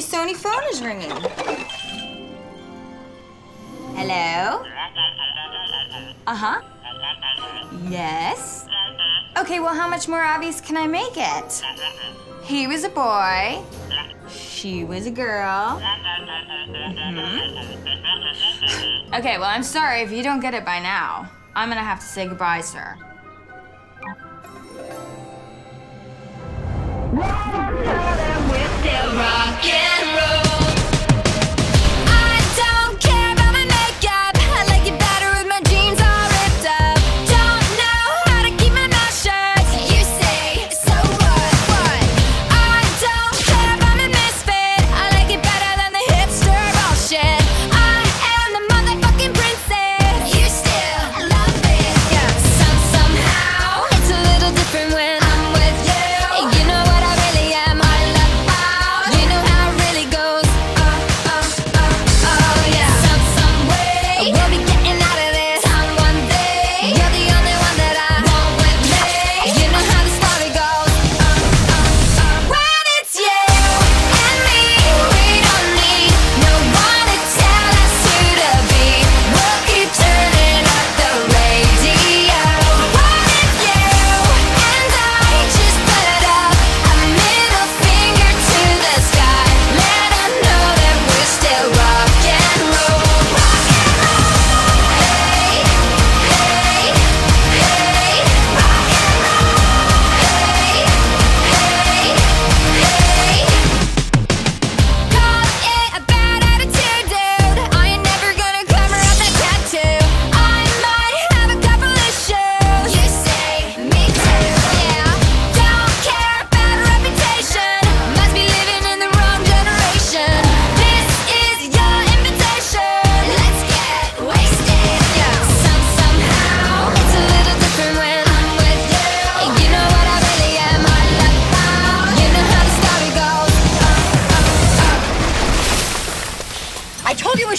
Gee, Sony phone is ringing. Hello? Uh-huh. Yes? Okay, well, how much more obvious can I make it? He was a boy. She was a girl. Mm -hmm. Okay, well, I'm sorry if you don't get it by now. I'm gonna have to say goodbye, sir.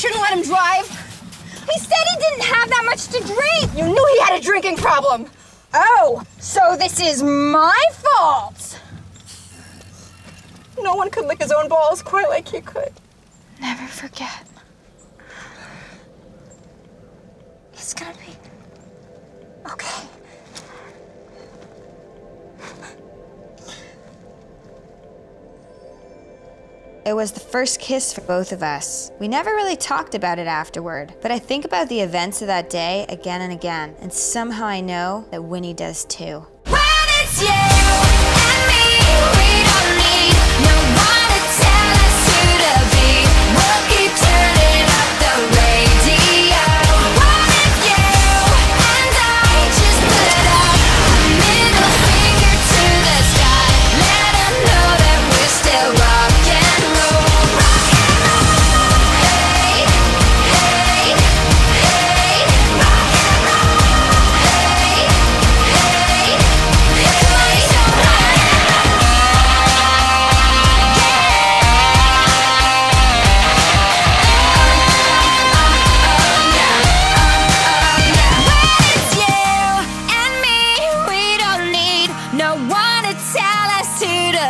shouldn't let him drive. He said he didn't have that much to drink. You knew he had a drinking problem. Oh, so this is my fault. No one could lick his own balls quite like he could. Never forget. It was the first kiss for both of us. We never really talked about it afterward, but I think about the events of that day again and again, and somehow I know that Winnie does too.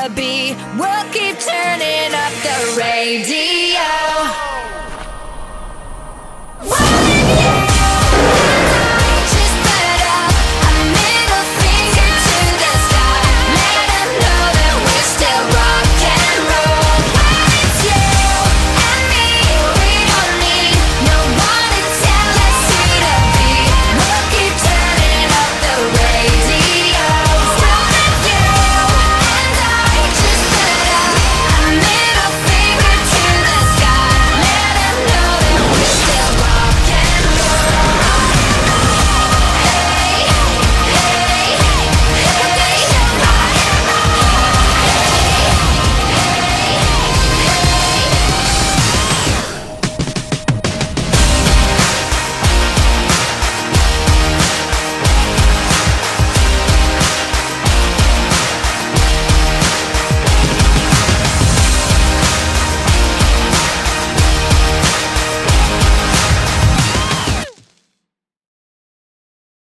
be. We'll keep turning up the radio.